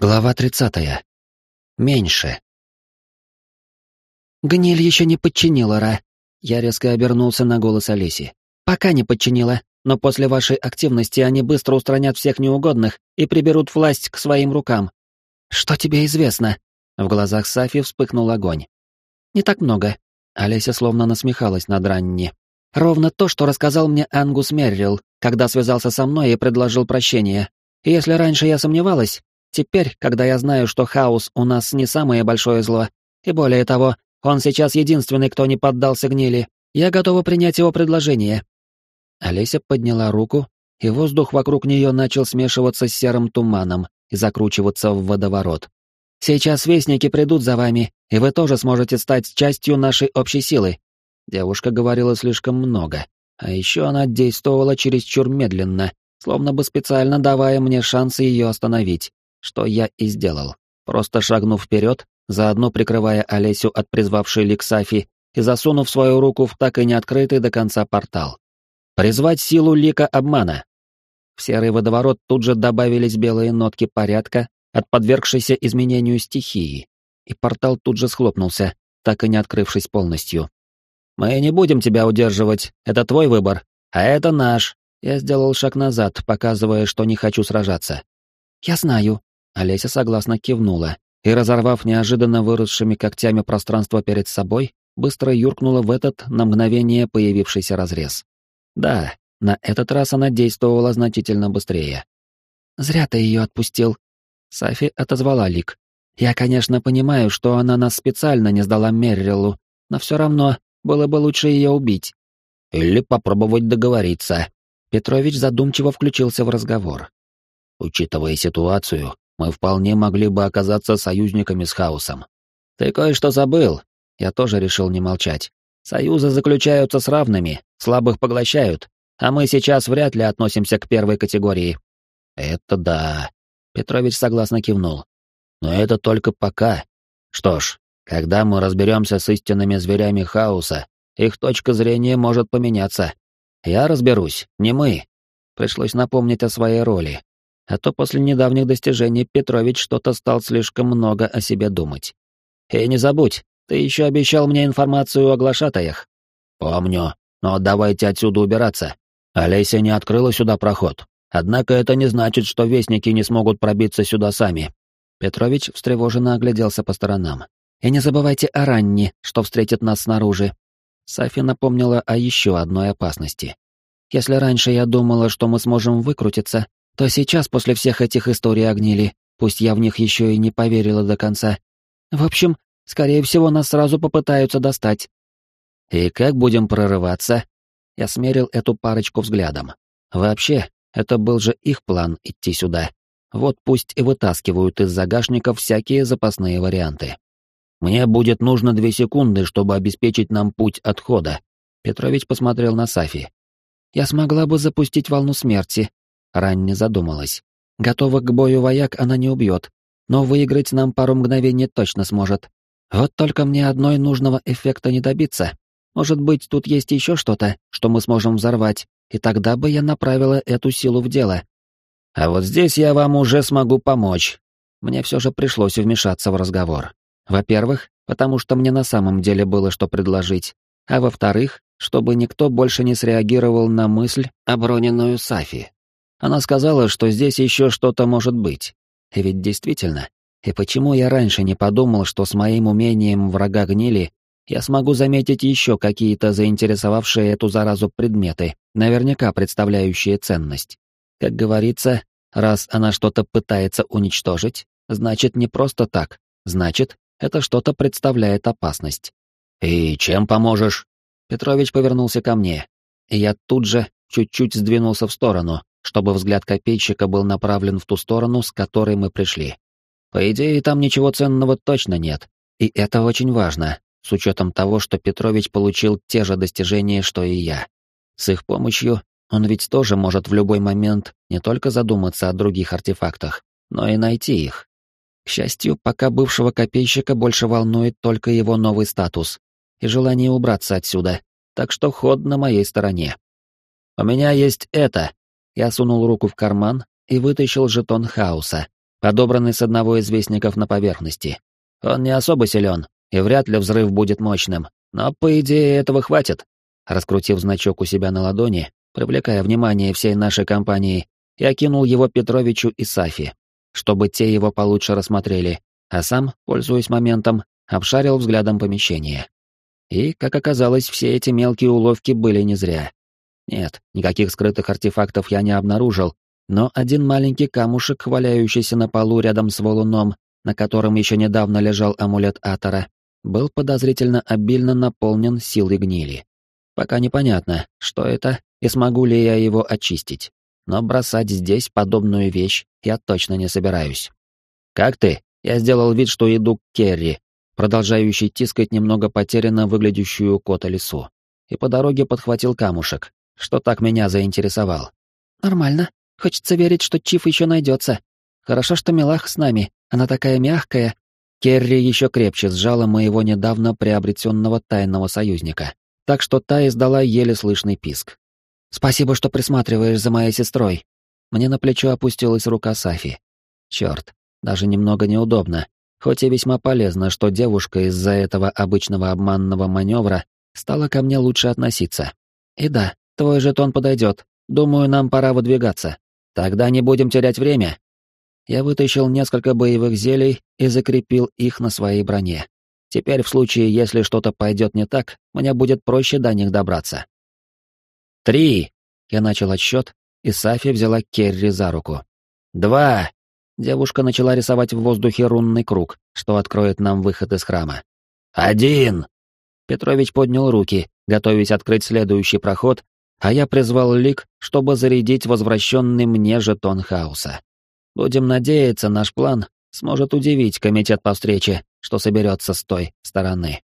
Глава 30. Меньше. «Гниль еще не подчинила, Ра!» Я резко обернулся на голос Олеси. «Пока не подчинила, но после вашей активности они быстро устранят всех неугодных и приберут власть к своим рукам. Что тебе известно?» В глазах Сафи вспыхнул огонь. «Не так много». Олеся словно насмехалась над Ранни. «Ровно то, что рассказал мне Ангус Меррилл, когда связался со мной и предложил прощение. Если раньше я сомневалась, Теперь, когда я знаю, что хаос у нас не самое большое зло, и более того, он сейчас единственный, кто не поддался гнили, я готова принять его предложение». Олеся подняла руку, и воздух вокруг нее начал смешиваться с серым туманом и закручиваться в водоворот. «Сейчас вестники придут за вами, и вы тоже сможете стать частью нашей общей силы». Девушка говорила слишком много, а еще она действовала чересчур медленно, словно бы специально давая мне шанс ее остановить что я и сделал, просто шагнув вперед, заодно прикрывая Олесю от призвавшей Ликсафи и засунув свою руку в так и не открытый до конца портал. Призвать силу лика обмана. В серый водоворот тут же добавились белые нотки порядка от подвергшейся изменению стихии, и портал тут же схлопнулся, так и не открывшись полностью. «Мы не будем тебя удерживать, это твой выбор, а это наш». Я сделал шаг назад, показывая, что не хочу сражаться. «Я знаю», Олеся согласно кивнула и, разорвав неожиданно выросшими когтями пространство перед собой, быстро юркнула в этот на мгновение появившийся разрез. Да, на этот раз она действовала значительно быстрее. «Зря ты ее отпустил», — Сафи отозвала Лик. «Я, конечно, понимаю, что она нас специально не сдала Меррилу, но все равно было бы лучше ее убить». «Или попробовать договориться». Петрович задумчиво включился в разговор. «Учитывая ситуацию, мы вполне могли бы оказаться союзниками с хаосом. Ты кое-что забыл. Я тоже решил не молчать. Союзы заключаются с равными, слабых поглощают, а мы сейчас вряд ли относимся к первой категории. Это да. Петрович согласно кивнул. Но это только пока. Что ж, когда мы разберемся с истинными зверями хаоса, их точка зрения может поменяться. Я разберусь, не мы. Пришлось напомнить о своей роли, а то после недавних достижений Петрович что-то стал слишком много о себе думать. И не забудь, ты еще обещал мне информацию о глашатаях. Помню, но давайте отсюда убираться. Олеся не открыла сюда проход. Однако это не значит, что вестники не смогут пробиться сюда сами. Петрович встревоженно огляделся по сторонам. И не забывайте о Ранне, что встретит нас снаружи. Сафи напомнила о еще одной опасности. Если раньше я думала, что мы сможем выкрутиться, то сейчас, после всех этих историй огнили, пусть я в них еще и не поверила до конца. В общем, скорее всего, нас сразу попытаются достать. И как будем прорываться? Я смерил эту парочку взглядом. Вообще, это был же их план идти сюда. Вот пусть и вытаскивают из загашников всякие запасные варианты. Мне будет нужно две секунды, чтобы обеспечить нам путь отхода. Петрович посмотрел на Сафи. Я смогла бы запустить волну смерти, Ранне задумалась. Готова к бою вояк она не убьет, но выиграть нам пару мгновений точно сможет. Вот только мне одной нужного эффекта не добиться. Может быть, тут есть еще что-то, что мы сможем взорвать, и тогда бы я направила эту силу в дело. А вот здесь я вам уже смогу помочь. Мне все же пришлось вмешаться в разговор. Во-первых, потому что мне на самом деле было что предложить, а во-вторых, чтобы никто больше не среагировал на мысль, оброненную Сафи. Она сказала, что здесь еще что-то может быть. И ведь действительно. И почему я раньше не подумал, что с моим умением врага гнили я смогу заметить еще какие-то заинтересовавшие эту заразу предметы, наверняка представляющие ценность. Как говорится, раз она что-то пытается уничтожить, значит не просто так, значит, это что-то представляет опасность. «И чем поможешь?» Петрович повернулся ко мне, и я тут же чуть-чуть сдвинулся в сторону, чтобы взгляд копейщика был направлен в ту сторону, с которой мы пришли. По идее, там ничего ценного точно нет, и это очень важно, с учетом того, что Петрович получил те же достижения, что и я. С их помощью он ведь тоже может в любой момент не только задуматься о других артефактах, но и найти их. К счастью, пока бывшего копейщика больше волнует только его новый статус и желание убраться отсюда, так что ход на моей стороне. «У меня есть это», я сунул руку в карман и вытащил жетон хаоса, подобранный с одного из вестников на поверхности. Он не особо силен, и вряд ли взрыв будет мощным, но, по идее, этого хватит. Раскрутив значок у себя на ладони, привлекая внимание всей нашей компании, я кинул его Петровичу и Сафи, чтобы те его получше рассмотрели, а сам, пользуясь моментом, обшарил взглядом помещение. И, как оказалось, все эти мелкие уловки были не зря. Нет, никаких скрытых артефактов я не обнаружил, но один маленький камушек, валяющийся на полу рядом с валуном, на котором еще недавно лежал амулет Атора, был подозрительно обильно наполнен силой гнили. Пока непонятно, что это и смогу ли я его очистить. Но бросать здесь подобную вещь я точно не собираюсь. «Как ты?» Я сделал вид, что иду к Керри, продолжающий тискать немного потерянно выглядящую кота лесу. И по дороге подхватил камушек, что так меня заинтересовал. «Нормально. Хочется верить, что Чиф еще найдется. Хорошо, что Милах с нами. Она такая мягкая». Керри еще крепче сжала моего недавно приобретенного тайного союзника, так что та издала еле слышный писк. «Спасибо, что присматриваешь за моей сестрой». Мне на плечо опустилась рука Сафи. Черт, даже немного неудобно, хоть и весьма полезно, что девушка из-за этого обычного обманного маневра стала ко мне лучше относиться. И да, твой жетон подойдет. Думаю, нам пора выдвигаться. Тогда не будем терять время. Я вытащил несколько боевых зелий и закрепил их на своей броне. Теперь, в случае, если что-то пойдет не так, мне будет проще до них добраться. «Три!» — я начал отсчет, и Сафи взяла Керри за руку. «Два!» Девушка начала рисовать в воздухе рунный круг, что откроет нам выход из храма. «Один!» Петрович поднял руки, готовясь открыть следующий проход, а я призвал Лик, чтобы зарядить возвращенный мне жетон хаоса. Будем надеяться, наш план сможет удивить комитет по встрече, что соберется с той стороны.